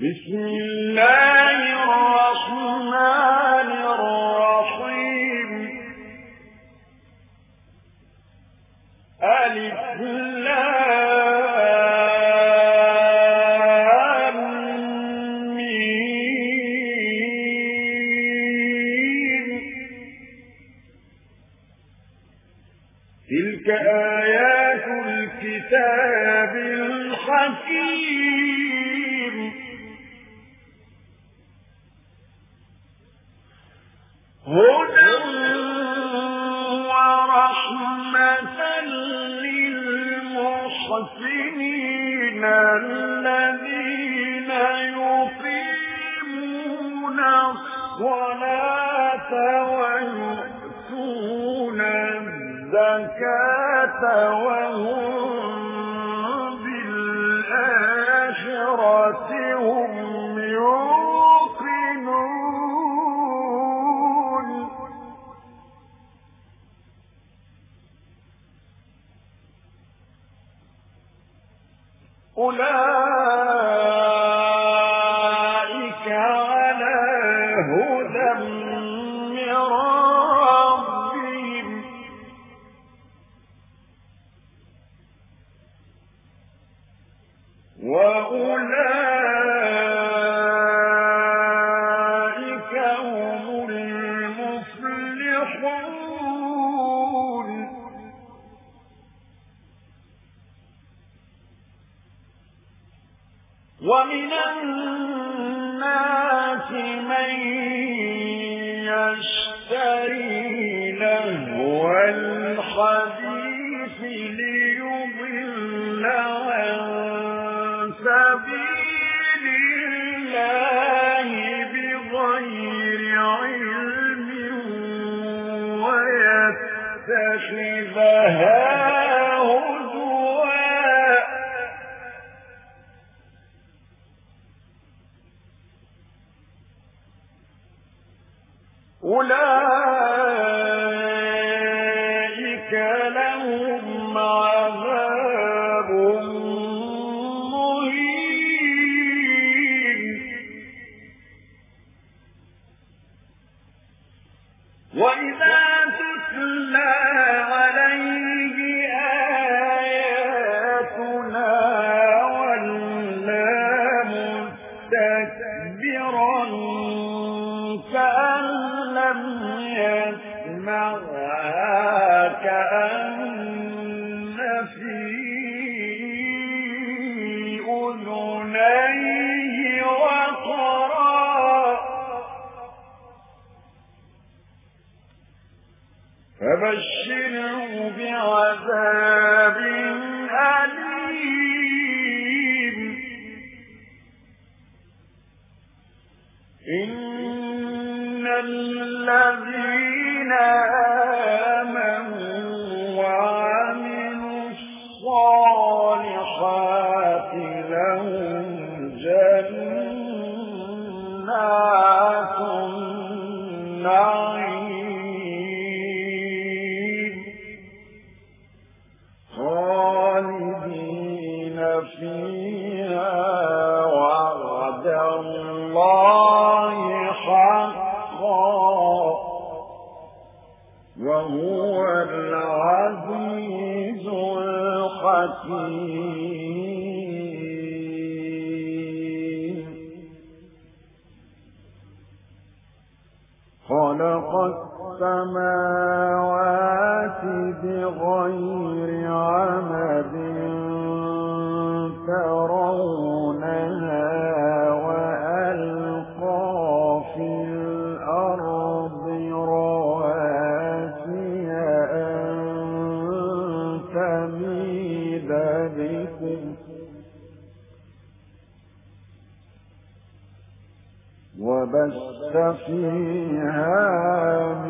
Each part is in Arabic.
بسم الله الزكاة وهم ومن الناس من يشتري لهو الحديث ليضل عن سبيل الله بغير علم ويتخذها الذين السماوات بغير عمد ترونها وألقى في الأرض رواسي أن تميد بكم وبس فيها من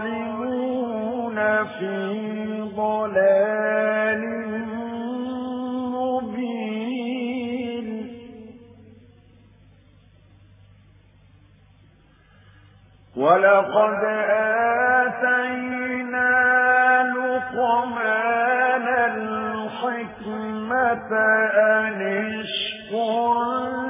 الظالمون في ضلال مبين ولقد آتينا لقمان الحكمة أن اشكر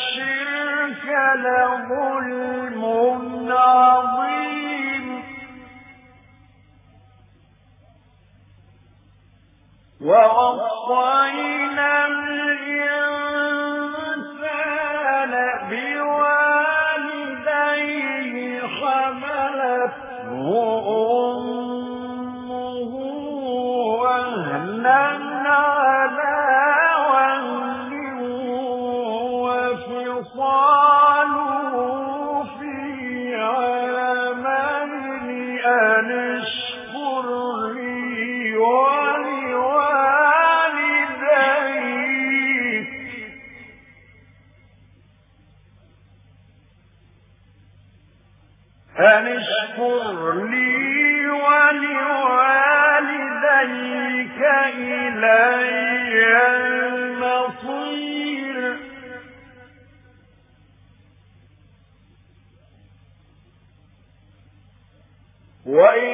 الشرك لظلم عظيم أن لي ولوالديك إلي المصير. وإن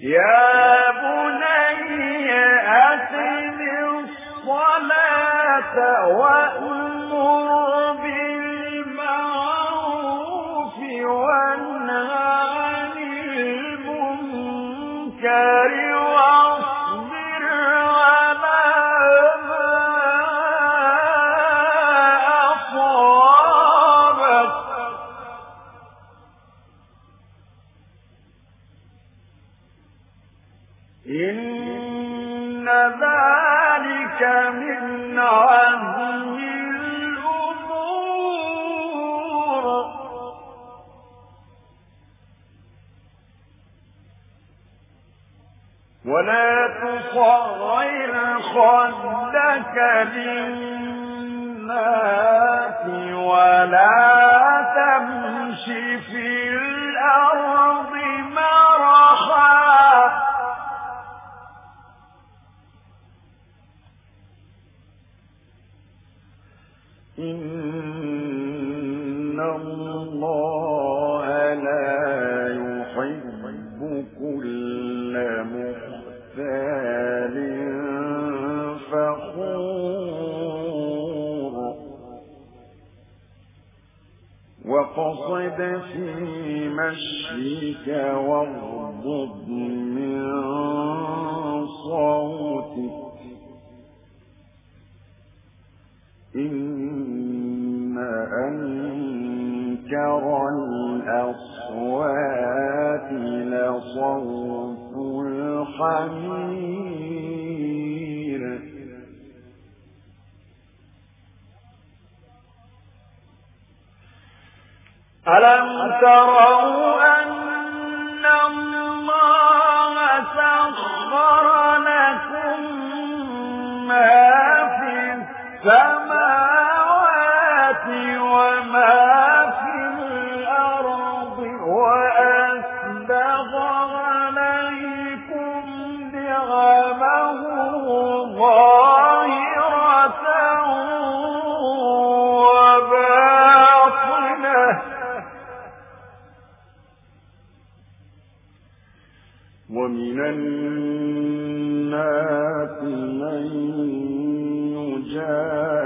يا بني أقم الصلاة خلك للناس ولا تمش في الأرض من صوتك. إن الأصوات لصوت الحمير. ألم ترون سخر لكم ما في السماء ومن الناس من يجاهد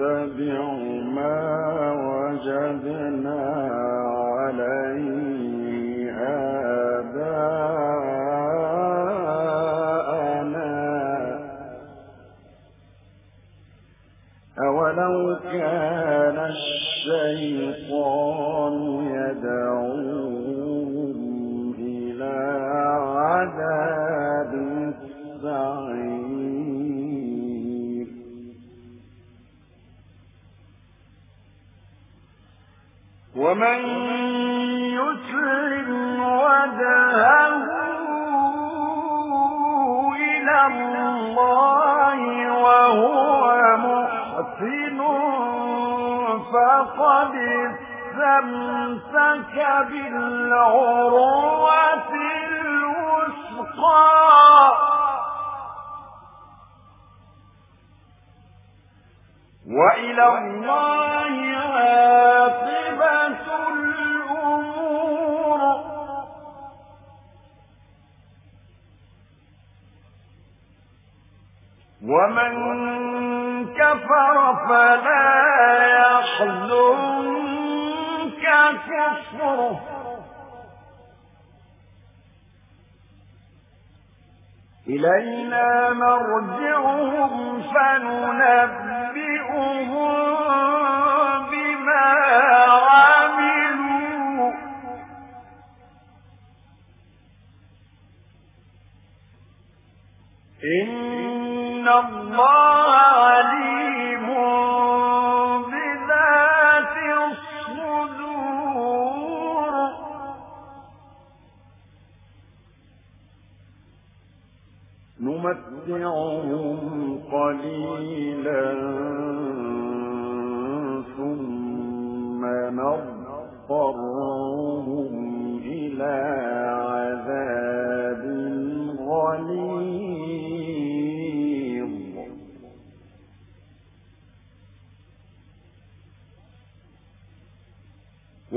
نتبع ما وجدنا فقد استمسك بالعروة الوثقى. وإلى الله عاقبة الأمور. ومن كفر فلا يحزنك كفره. إلينا مرجعهم فننبئهم بما عملوا. إن إن الله عليم بذات الصدور نمتعهم قليلا ثم نضطر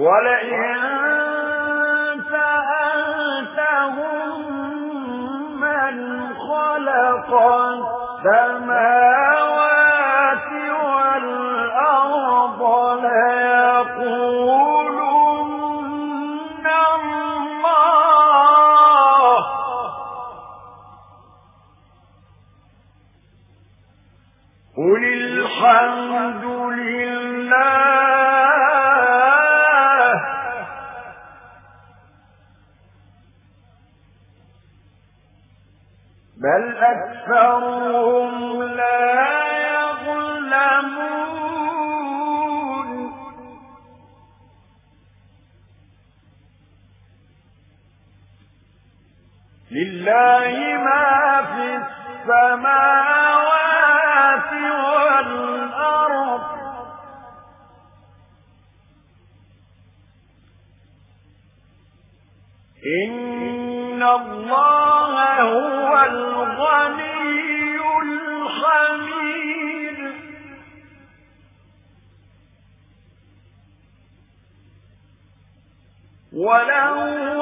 ولئن إن الله هو الغني الحميد ولو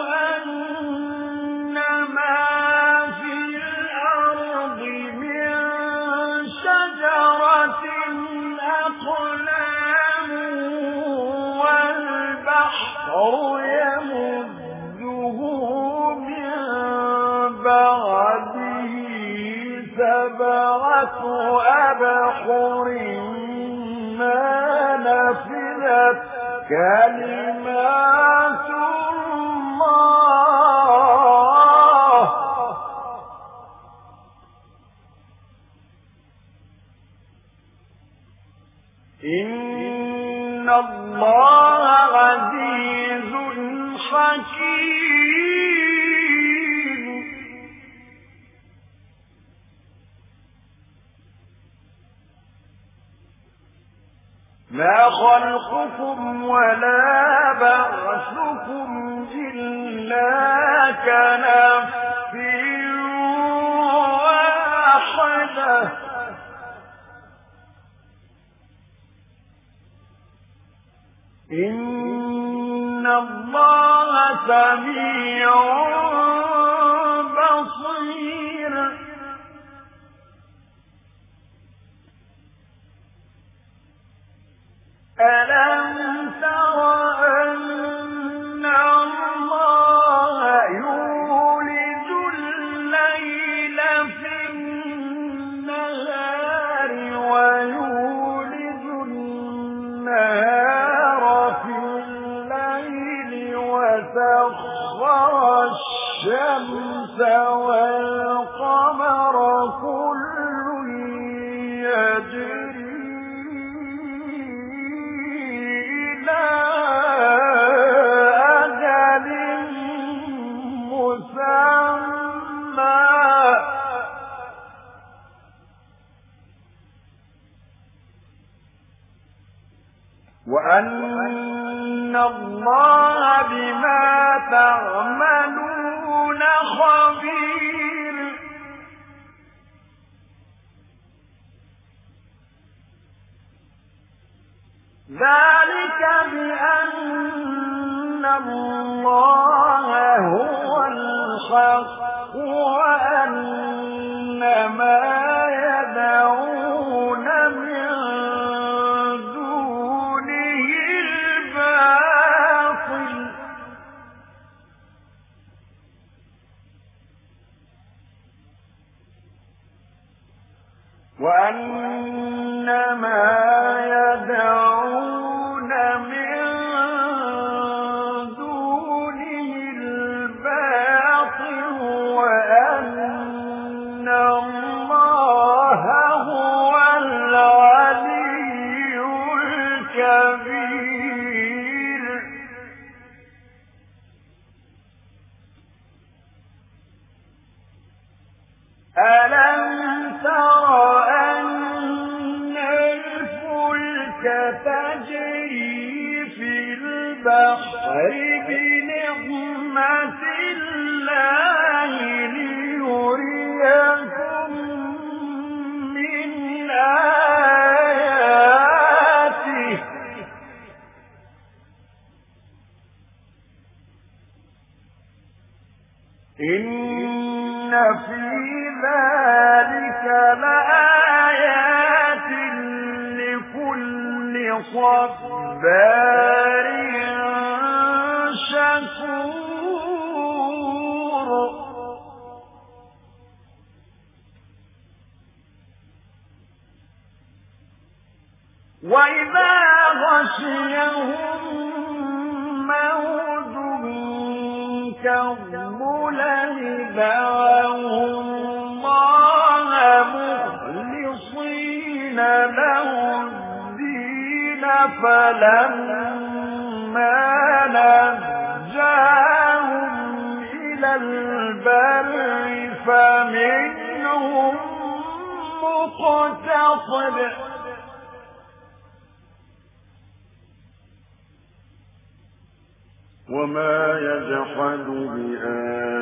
بَخُرٍ ما نفذت كلمات ولا بعثكم إلا كنف واحدة. إن الله سميع بصير. ألا إن الله بما تعملون خبير ذلك بأن الله هو الحق وأن صدّا فلما نجاهم إلى البر فمنهم مقتصد. وما يجحد بآياتنا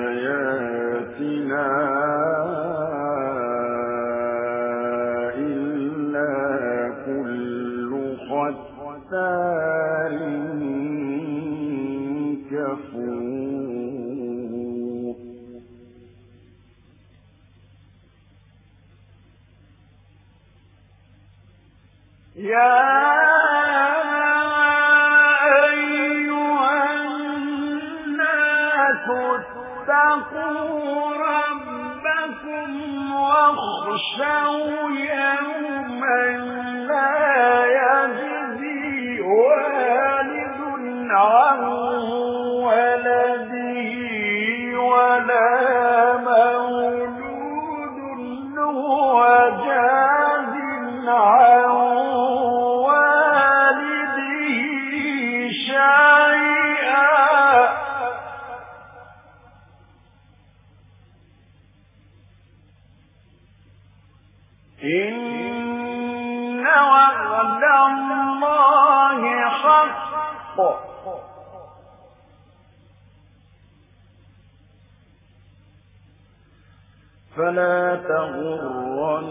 فلا تغرنكم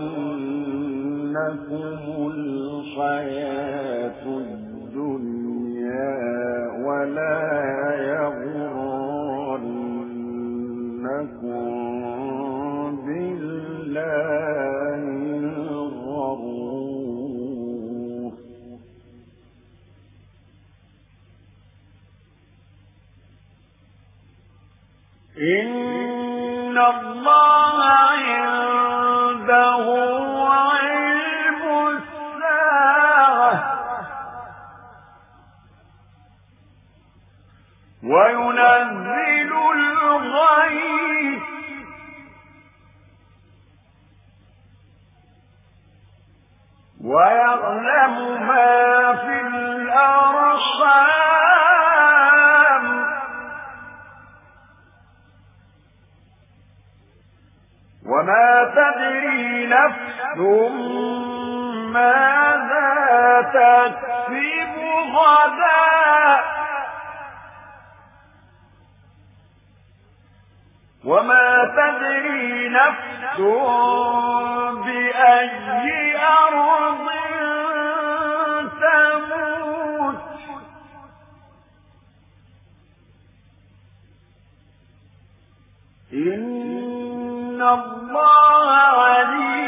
الحياة الدنيا ولا يغرنكم تكسب وما تدري نفس بأي أرض تموت. إن الله عليم